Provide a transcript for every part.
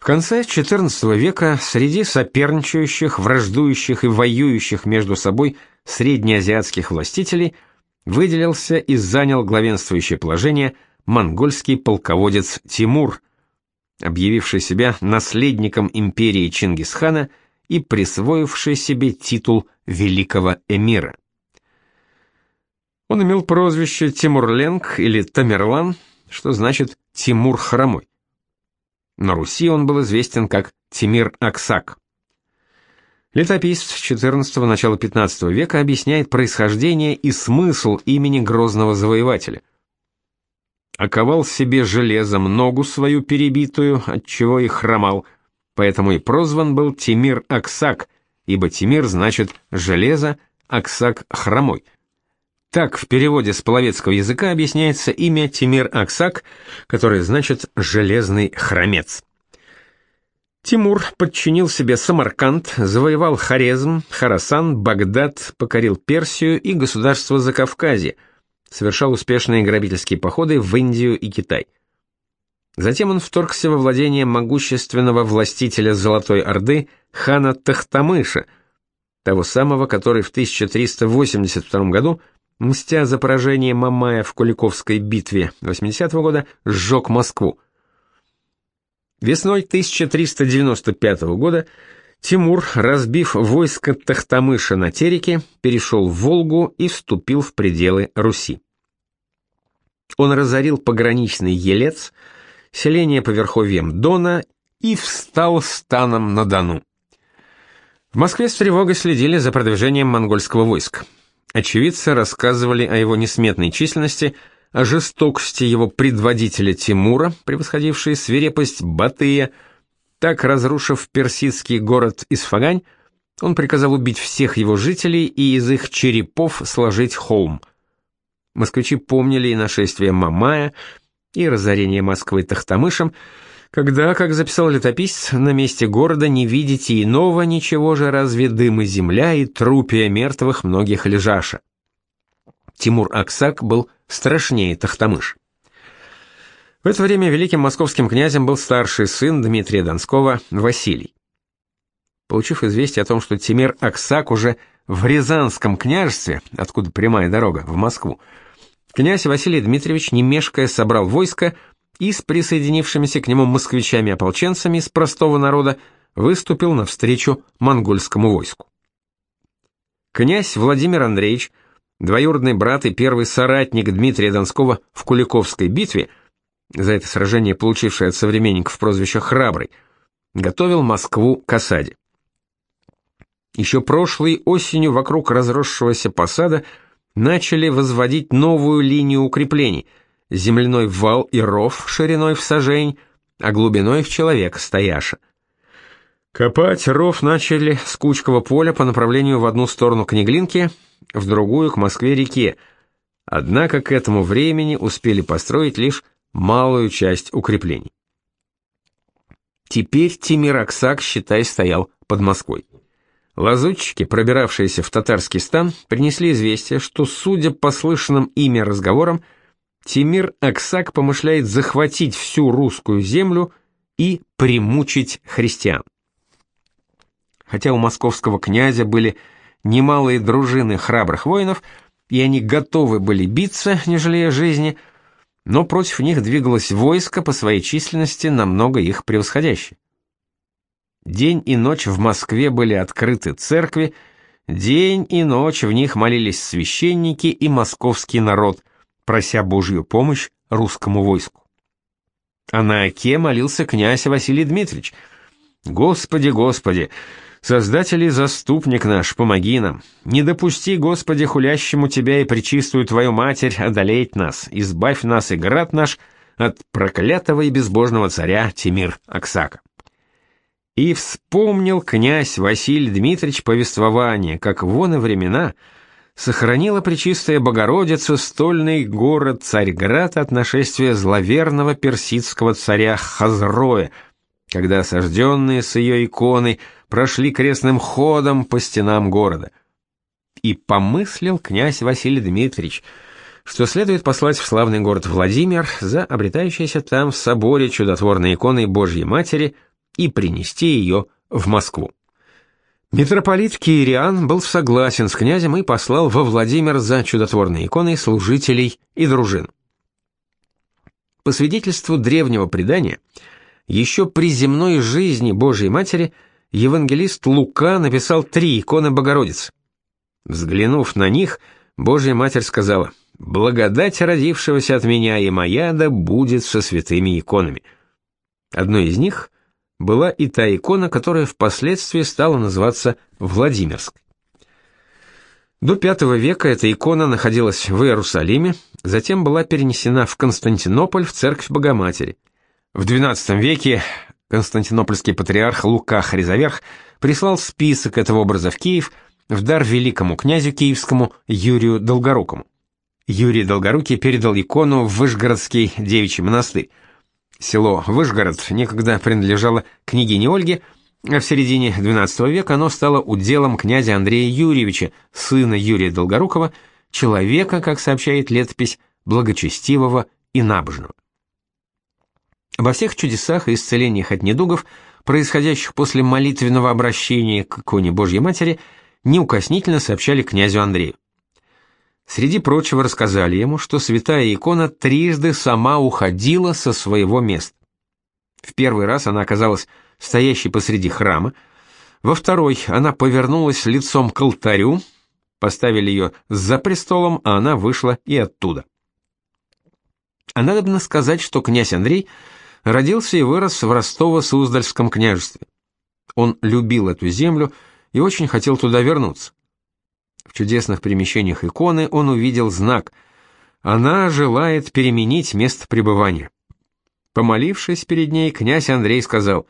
В конце XIV века среди соперничающих, враждующих и воюющих между собой среднеазиатских властителей выделился и занял главенствующее положение монгольский полководец Тимур, объявивший себя наследником империи Чингисхана и присвоивший себе титул великого эмира. Он имел прозвище Тимурленг или Тамерлан, что значит Тимур хромой. На Руси он был известен как Тимир Аксак. Летописец XIV – начала XV века объясняет происхождение и смысл имени грозного завоевателя. Оковал себе железом ногу свою перебитую, отчего и хромал, поэтому и прозван был Тимир Аксак, ибо Тимир значит «железо», Аксак – «хромой». Так в переводе с половецкого языка объясняется имя Тимир Аксак, которое значит «железный хромец». Тимур подчинил себе Самарканд, завоевал Хорезм, Харасан, Багдад, покорил Персию и государство Закавказье, совершал успешные грабительские походы в Индию и Китай. Затем он вторгся во владение могущественного властителя Золотой Орды хана Тахтамыша, того самого, который в 1382 году мстя за поражение Мамая в Куликовской битве 80 -го года, сжег Москву. Весной 1395 года Тимур, разбив войско Тахтамыша на Тереке, перешел в Волгу и вступил в пределы Руси. Он разорил пограничный Елец, селение по верховьям Дона и встал станом на Дону. В Москве с тревогой следили за продвижением монгольского войска. Очевидцы рассказывали о его несметной численности, о жестокости его предводителя Тимура, превосходившей свирепость Батыя. Так, разрушив персидский город Исфагань, он приказал убить всех его жителей и из их черепов сложить холм. Москвичи помнили и нашествие Мамая, и разорение Москвы Тахтамышем, когда, как записал летописец, на месте города не видите иного ничего же, разве дым и земля и трупия мертвых многих лежаша. Тимур Аксак был страшнее Тахтамыш. В это время великим московским князем был старший сын Дмитрия Донского Василий. Получив известие о том, что Тимир Аксак уже в Рязанском княжестве, откуда прямая дорога в Москву, князь Василий Дмитриевич, не мешкая, собрал войско и с присоединившимися к нему москвичами-ополченцами из простого народа выступил навстречу монгольскому войску. Князь Владимир Андреевич, двоюродный брат и первый соратник Дмитрия Донского в Куликовской битве, за это сражение получивший от современников прозвище «Храбрый», готовил Москву к осаде. Еще прошлой осенью вокруг разросшегося посада начали возводить новую линию укреплений – земляной вал и ров шириной в сажень, а глубиной в человека стояша. Копать ров начали с Кучкового поля по направлению в одну сторону к Неглинке, в другую к Москве-реке, однако к этому времени успели построить лишь малую часть укреплений. Теперь Тимир-Аксак, считай, стоял под Москвой. Лазутчики, пробиравшиеся в татарский стан, принесли известие, что, судя по слышанным ими разговорам, Тимир Аксак помышляет захватить всю русскую землю и примучить христиан. Хотя у московского князя были немалые дружины храбрых воинов, и они готовы были биться, не жалея жизни, но против них двигалось войско по своей численности намного их превосходящее. День и ночь в Москве были открыты церкви, день и ночь в них молились священники и московский народ, прося Божью помощь русскому войску. А на Оке молился князь Василий Дмитриевич. «Господи, Господи, Создатель и заступник наш, помоги нам. Не допусти, Господи, хулящему Тебя и причистую Твою Матерь одолеть нас, избавь нас и град наш от проклятого и безбожного царя Тимир Аксака». И вспомнил князь Василий Дмитриевич повествование, как вон и времена — сохранила Пречистая Богородица стольный город Царьград от нашествия зловерного персидского царя Хазроя, когда осажденные с ее иконой прошли крестным ходом по стенам города. И помыслил князь Василий Дмитриевич, что следует послать в славный город Владимир за обретающейся там в соборе чудотворной иконой Божьей Матери и принести ее в Москву. Митрополит Кириан был согласен с князем и послал во Владимир за чудотворной иконой служителей и дружин. По свидетельству древнего предания, еще при земной жизни Божией Матери евангелист Лука написал три иконы Богородицы. Взглянув на них, Божья Матерь сказала, «Благодать родившегося от меня и моя да будет со святыми иконами». Одной из них была и та икона, которая впоследствии стала называться Владимирской. До V века эта икона находилась в Иерусалиме, затем была перенесена в Константинополь в церковь Богоматери. В XII веке константинопольский патриарх Лука Хризаверх прислал список этого образа в Киев в дар великому князю киевскому Юрию Долгорукому. Юрий Долгорукий передал икону в Вышгородский девичий монастырь. Село Вышгород некогда принадлежало княгине Ольге, а в середине XII века оно стало уделом князя Андрея Юрьевича, сына Юрия Долгорукова, человека, как сообщает летопись, благочестивого и набожного. Обо всех чудесах и исцелениях от недугов, происходящих после молитвенного обращения к иконе Божьей Матери, неукоснительно сообщали князю Андрею. Среди прочего рассказали ему, что святая икона трижды сама уходила со своего места. В первый раз она оказалась стоящей посреди храма, во второй она повернулась лицом к алтарю, поставили ее за престолом, а она вышла и оттуда. А надо бы сказать, что князь Андрей – родился и вырос в Ростово-Суздальском княжестве. Он любил эту землю и очень хотел туда вернуться. В чудесных перемещениях иконы он увидел знак. Она желает переменить место пребывания. Помолившись перед ней, князь Андрей сказал: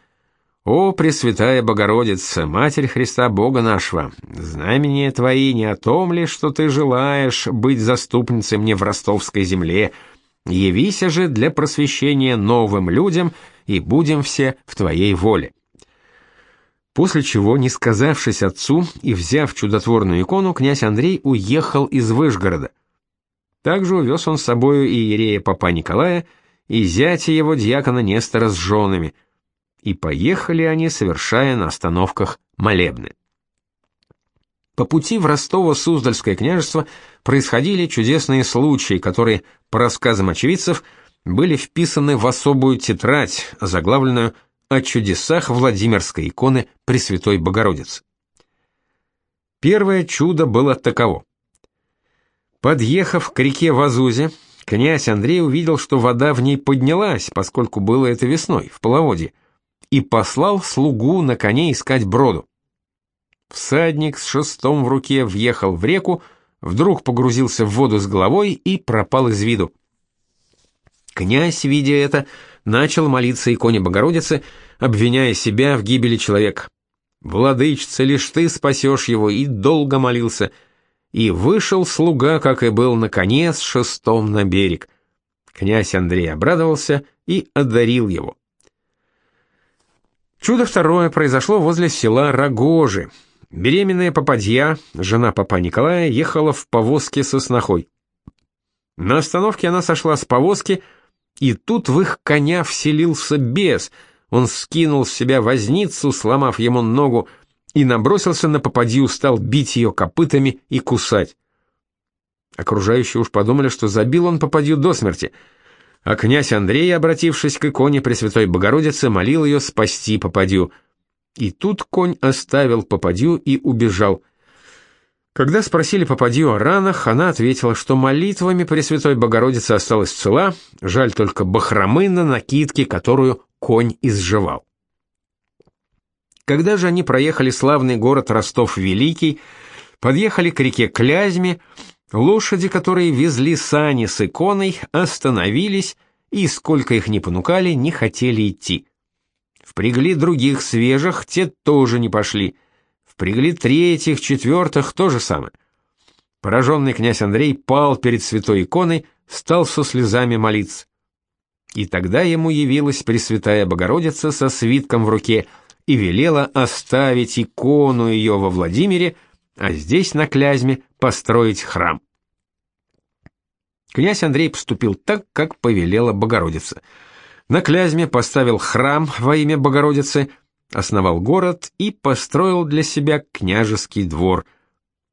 "О, Пресвятая Богородица, Матерь Христа Бога нашего, знамения твои не о том ли, что ты желаешь быть заступницей мне в ростовской земле?" Явися же для просвещения новым людям, и будем все в твоей воле. После чего, не сказавшись отцу и взяв чудотворную икону, князь Андрей уехал из Выжгорода. Также увез он с собою и иерея папа Николая, и зятя его дьякона Нестора с женами, и поехали они, совершая на остановках молебны. По пути в Ростово-Суздальское княжество происходили чудесные случаи, которые, по рассказам очевидцев, были вписаны в особую тетрадь, заглавленную «О чудесах Владимирской иконы Пресвятой Богородицы». Первое чудо было таково. Подъехав к реке Вазузе, князь Андрей увидел, что вода в ней поднялась, поскольку было это весной, в половодье, и послал слугу на коне искать броду. Всадник с шестом в руке въехал в реку, вдруг погрузился в воду с головой и пропал из виду. Князь, видя это, начал молиться иконе Богородицы, обвиняя себя в гибели человека. «Владычица, лишь ты спасешь его», и долго молился. И вышел слуга, как и был, на коне с шестом на берег. Князь Андрей обрадовался и одарил его. Чудо второе произошло возле села Рогожи, Беременная попадья, жена папа Николая, ехала в повозке со снохой. На остановке она сошла с повозки, и тут в их коня вселился бес. Он скинул с себя возницу, сломав ему ногу, и набросился на попадью, стал бить ее копытами и кусать. Окружающие уж подумали, что забил он попадью до смерти, а князь Андрей, обратившись к иконе Пресвятой Богородицы, молил ее спасти попадью — и тут конь оставил попадью и убежал. Когда спросили попадью о ранах, она ответила, что молитвами Пресвятой Богородицы осталась цела, жаль только бахромы на накидке, которую конь изживал. Когда же они проехали славный город Ростов-Великий, подъехали к реке Клязьме, лошади, которые везли сани с иконой, остановились и, сколько их ни понукали, не хотели идти. Впрягли других свежих, те тоже не пошли. Впрягли третьих, четвертых, то же самое. Пораженный князь Андрей пал перед святой иконой, стал со слезами молиться. И тогда ему явилась Пресвятая Богородица со свитком в руке и велела оставить икону ее во Владимире, а здесь, на Клязьме, построить храм. Князь Андрей поступил так, как повелела Богородица — на Клязьме поставил храм во имя Богородицы, основал город и построил для себя княжеский двор.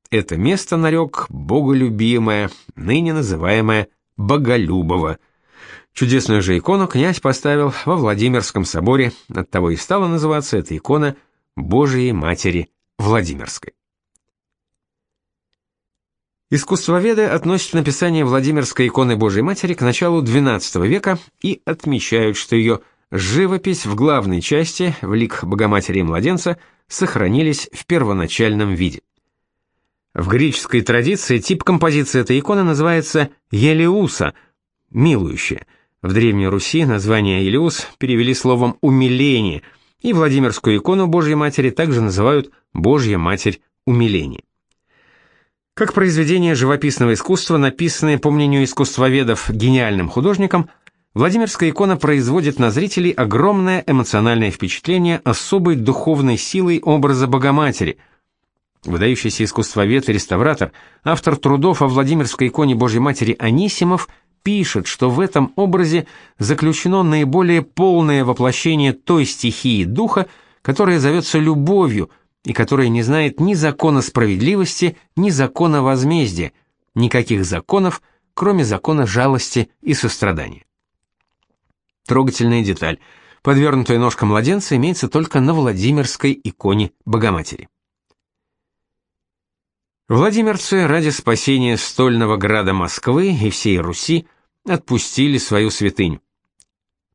Это место нарек боголюбимое, ныне называемое Боголюбово. Чудесную же икону князь поставил во Владимирском соборе, оттого и стала называться эта икона Божией Матери Владимирской. Искусствоведы относят написание Владимирской иконы Божией Матери к началу XII века и отмечают, что ее живопись в главной части, в лик Богоматери и младенца, сохранились в первоначальном виде. В греческой традиции тип композиции этой иконы называется «елеуса» – «милующая». В Древней Руси название «елеус» перевели словом «умиление», и Владимирскую икону Божьей Матери также называют «Божья Матерь умиления». Как произведение живописного искусства, написанное, по мнению искусствоведов, гениальным художником, Владимирская икона производит на зрителей огромное эмоциональное впечатление особой духовной силой образа Богоматери. Выдающийся искусствовед и реставратор, автор трудов о Владимирской иконе Божьей Матери Анисимов пишет, что в этом образе заключено наиболее полное воплощение той стихии духа, которая зовется любовью – и которая не знает ни закона справедливости, ни закона возмездия, никаких законов, кроме закона жалости и сострадания. Трогательная деталь. Подвернутая ножка младенца имеется только на Владимирской иконе Богоматери. Владимирцы ради спасения стольного града Москвы и всей Руси отпустили свою святыню.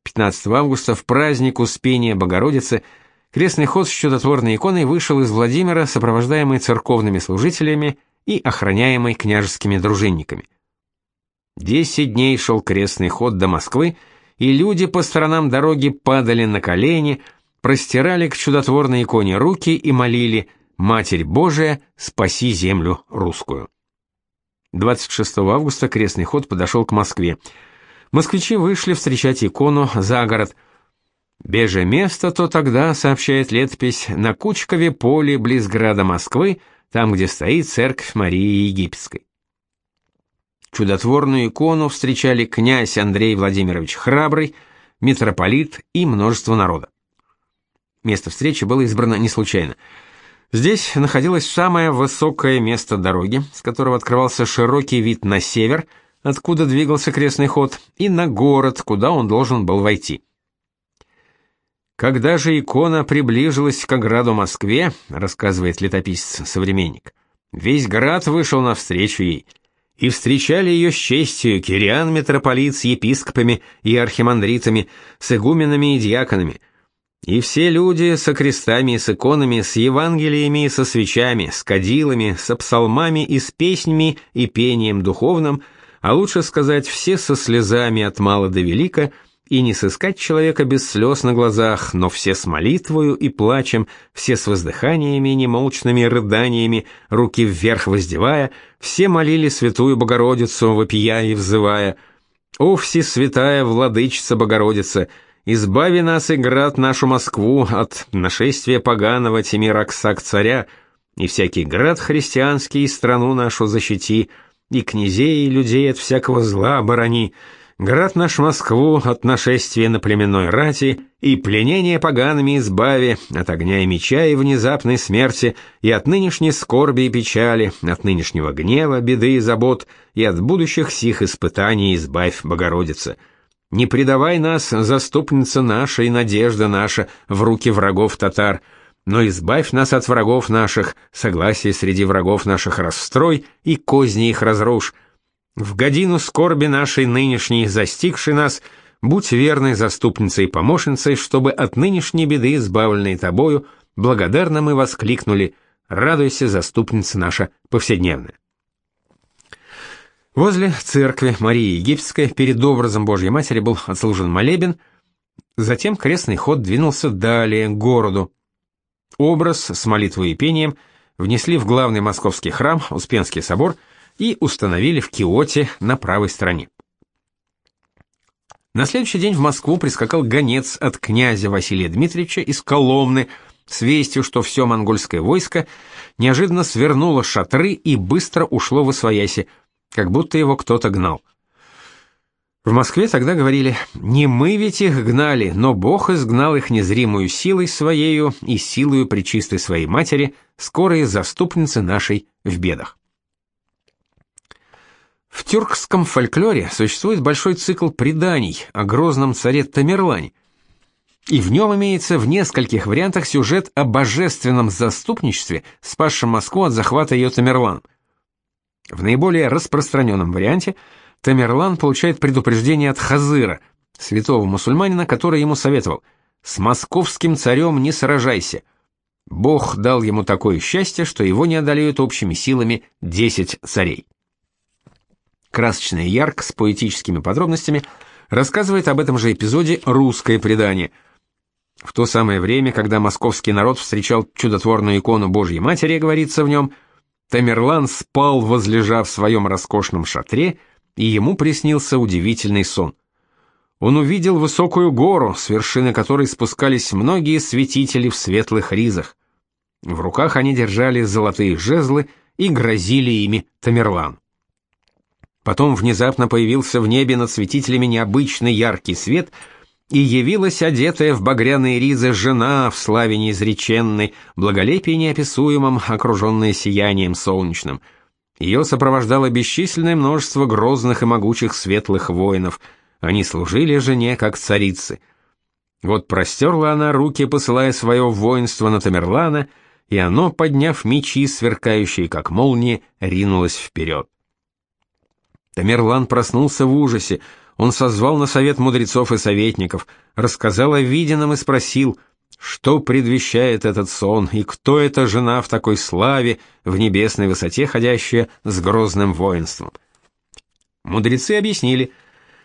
15 августа в праздник Успения Богородицы – Крестный ход с чудотворной иконой вышел из Владимира, сопровождаемый церковными служителями и охраняемый княжескими дружинниками. Десять дней шел крестный ход до Москвы, и люди по сторонам дороги падали на колени, простирали к чудотворной иконе руки и молили «Матерь Божия, спаси землю русскую». 26 августа крестный ход подошел к Москве. Москвичи вышли встречать икону за город – Беже место то тогда, сообщает летопись, на Кучкове поле близ града Москвы, там, где стоит церковь Марии Египетской. Чудотворную икону встречали князь Андрей Владимирович Храбрый, митрополит и множество народа. Место встречи было избрано не случайно. Здесь находилось самое высокое место дороги, с которого открывался широкий вид на север, откуда двигался крестный ход, и на город, куда он должен был войти. Когда же икона приближилась к ограду Москве, рассказывает летописец-современник, весь град вышел навстречу ей, и встречали ее с честью кириан митрополит с епископами и архимандритами, с игуменами и диаконами, и все люди со крестами и с иконами, с евангелиями и со свечами, с кадилами, со псалмами и с песнями и пением духовным, а лучше сказать, все со слезами от мала до велика – и не сыскать человека без слез на глазах, но все с молитвою и плачем, все с воздыханиями и немолчными рыданиями, руки вверх воздевая, все молили святую Богородицу, вопия и взывая, «О, всесвятая владычица Богородица, избави нас и град нашу Москву от нашествия поганого Тимираксак царя, и всякий град христианский и страну нашу защити, и князей и людей от всякого зла оборони, Град наш Москву от нашествия на племенной рати и пленения погаными избави, от огня и меча и внезапной смерти, и от нынешней скорби и печали, от нынешнего гнева, беды и забот, и от будущих сих испытаний избавь, Богородица. Не предавай нас, заступница наша и надежда наша, в руки врагов татар, но избавь нас от врагов наших, согласие среди врагов наших расстрой и козни их разрушь, в годину скорби нашей нынешней, застигшей нас, будь верной заступницей и помощницей, чтобы от нынешней беды, избавленной тобою, благодарно мы воскликнули «Радуйся, заступница наша повседневная». Возле церкви Марии Египетской перед образом Божьей Матери был отслужен молебен, затем крестный ход двинулся далее, к городу. Образ с молитвой и пением внесли в главный московский храм, Успенский собор – и установили в Киоте на правой стороне. На следующий день в Москву прискакал гонец от князя Василия Дмитриевича из Коломны с вестью, что все монгольское войско неожиданно свернуло шатры и быстро ушло в Освояси, как будто его кто-то гнал. В Москве тогда говорили, не мы ведь их гнали, но Бог изгнал их незримую силой своею и силою пречистой своей матери, скорые заступницы нашей в бедах. В тюркском фольклоре существует большой цикл преданий о грозном царе Тамерлане, и в нем имеется в нескольких вариантах сюжет о божественном заступничестве, спасшем Москву от захвата ее Тамерлан. В наиболее распространенном варианте – Тамерлан получает предупреждение от Хазыра, святого мусульманина, который ему советовал: "С московским царем не сражайся. Бог дал ему такое счастье, что его не одолеют общими силами десять царей". Красочный ярк с поэтическими подробностями рассказывает об этом же эпизоде русское предание. В то самое время, когда московский народ встречал чудотворную икону Божьей Матери, говорится в нем, Тамерлан спал, возлежав в своем роскошном шатре, и ему приснился удивительный сон. Он увидел высокую гору, с вершины которой спускались многие святители в светлых ризах. В руках они держали золотые жезлы и грозили ими Тамерлан. Потом внезапно появился в небе над святителями необычный яркий свет, и явилась одетая в багряные ризы жена в славе неизреченной, благолепии неописуемом, окруженная сиянием солнечным — ее сопровождало бесчисленное множество грозных и могучих светлых воинов. Они служили жене как царицы. Вот простерла она руки, посылая свое воинство на Тамерлана, и оно, подняв мечи, сверкающие как молнии, ринулось вперед. Тамерлан проснулся в ужасе. Он созвал на совет мудрецов и советников, рассказал о виденном и спросил — что предвещает этот сон, и кто эта жена в такой славе, в небесной высоте ходящая с грозным воинством? Мудрецы объяснили,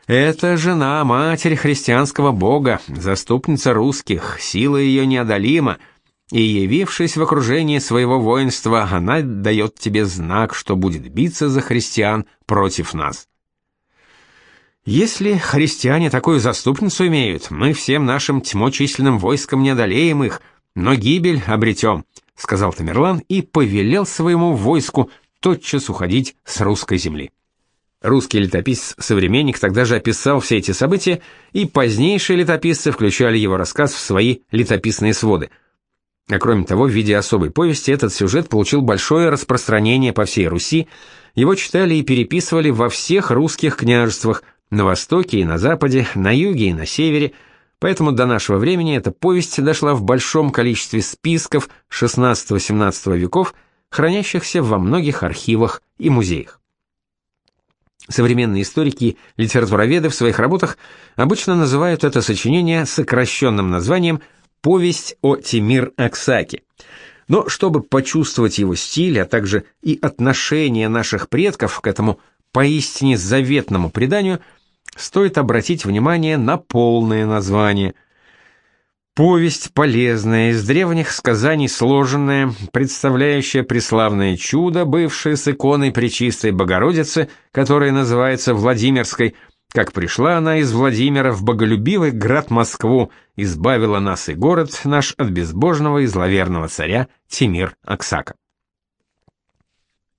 это жена, матерь христианского бога, заступница русских, сила ее неодолима, и, явившись в окружении своего воинства, она дает тебе знак, что будет биться за христиан против нас. Если христиане такую заступницу имеют, мы всем нашим тьмочисленным войском не одолеем их, но гибель обретем», — сказал Тамерлан и повелел своему войску тотчас уходить с русской земли. Русский летописец-современник тогда же описал все эти события, и позднейшие летописцы включали его рассказ в свои летописные своды. А кроме того, в виде особой повести этот сюжет получил большое распространение по всей Руси, его читали и переписывали во всех русских княжествах – на востоке и на западе, на юге и на севере, поэтому до нашего времени эта повесть дошла в большом количестве списков XVI-XVII веков, хранящихся во многих архивах и музеях. Современные историки литературоведы в своих работах обычно называют это сочинение сокращенным названием «Повесть о Тимир Аксаке». Но чтобы почувствовать его стиль, а также и отношение наших предков к этому поистине заветному преданию – стоит обратить внимание на полное название. Повесть полезная, из древних сказаний сложенная, представляющая преславное чудо, бывшее с иконой Пречистой Богородицы, которая называется Владимирской, как пришла она из Владимира в боголюбивый град Москву, избавила нас и город наш от безбожного и зловерного царя Тимир Аксака.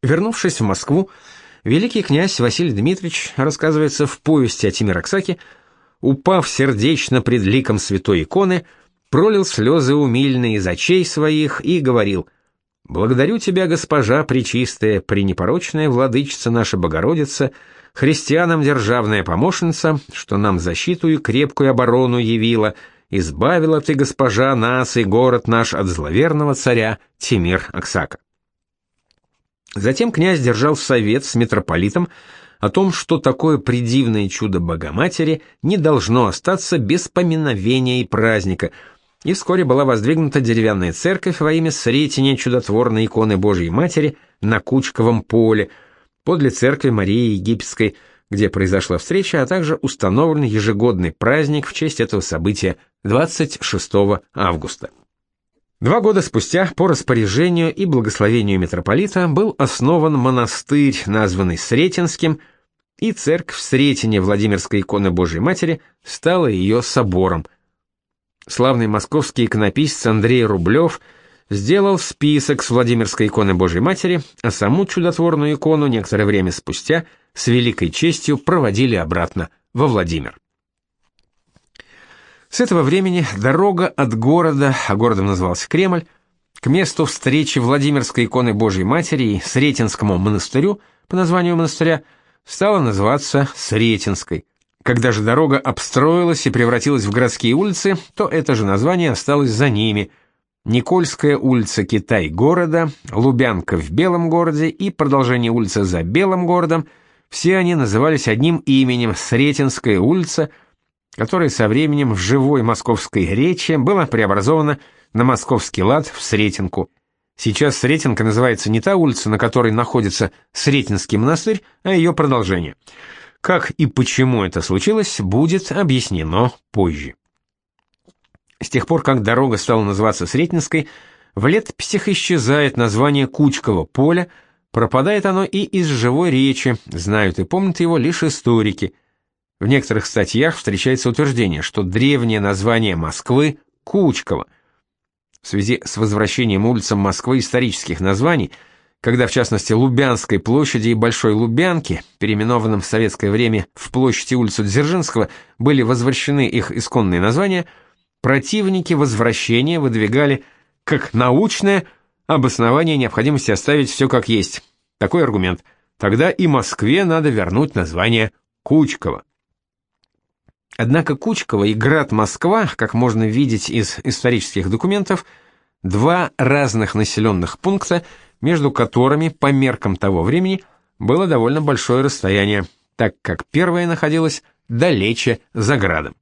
Вернувшись в Москву, великий князь Василий Дмитриевич, рассказывается в повести о Тимираксаке, упав сердечно пред ликом святой иконы, пролил слезы умильные из очей своих и говорил «Благодарю тебя, госпожа пречистая, пренепорочная владычица наша Богородица, христианам державная помощница, что нам защиту и крепкую оборону явила, избавила ты, госпожа, нас и город наш от зловерного царя Тимир Аксака». Затем князь держал совет с митрополитом о том, что такое придивное чудо Богоматери не должно остаться без поминовения и праздника, и вскоре была воздвигнута деревянная церковь во имя Сретения чудотворной иконы Божьей Матери на Кучковом поле, подле церкви Марии Египетской, где произошла встреча, а также установлен ежегодный праздник в честь этого события 26 августа. Два года спустя, по распоряжению и благословению митрополита, был основан монастырь, названный Сретенским, и церковь Сретения Владимирской иконы Божией Матери стала ее собором. Славный московский иконописец Андрей Рублев сделал список с Владимирской иконы Божией Матери, а саму чудотворную икону некоторое время спустя с великой честью проводили обратно во Владимир. С этого времени дорога от города, а городом назывался Кремль, к месту встречи Владимирской иконы Божьей Матери и Сретенскому монастырю по названию монастыря стала называться Сретенской. Когда же дорога обстроилась и превратилась в городские улицы, то это же название осталось за ними. Никольская улица Китай города, Лубянка в Белом городе и продолжение улицы за Белым городом – все они назывались одним именем Сретенская улица – которое со временем в живой московской речи было преобразовано на московский лад в Сретенку. Сейчас Сретенка называется не та улица, на которой находится Сретенский монастырь, а ее продолжение. Как и почему это случилось, будет объяснено позже. С тех пор, как дорога стала называться Сретенской, в летописях исчезает название Кучкового поля, пропадает оно и из живой речи, знают и помнят его лишь историки – в некоторых статьях встречается утверждение, что древнее название Москвы – Кучково. В связи с возвращением улицам Москвы исторических названий, когда в частности Лубянской площади и Большой Лубянки, переименованным в советское время в площади улицу Дзержинского, были возвращены их исконные названия, противники возвращения выдвигали как научное обоснование необходимости оставить все как есть. Такой аргумент. Тогда и Москве надо вернуть название Кучково. Однако Кучково и град Москва, как можно видеть из исторических документов, два разных населенных пункта, между которыми по меркам того времени было довольно большое расстояние, так как первое находилось далече за градом.